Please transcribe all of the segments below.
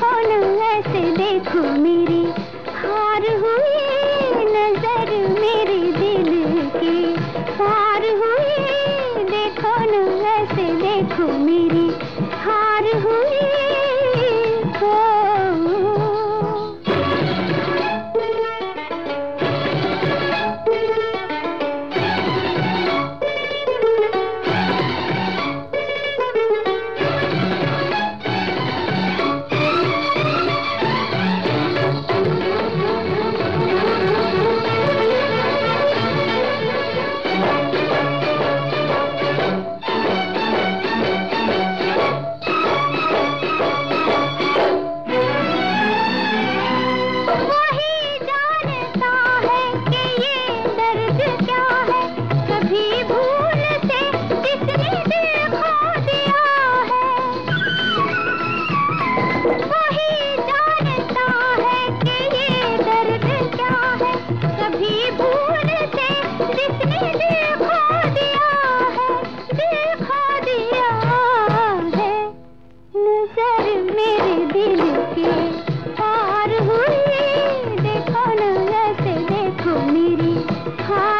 खोलूं उठा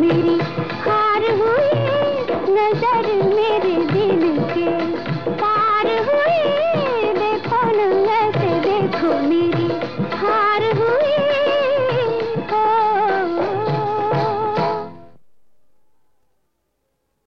मेरी हाँ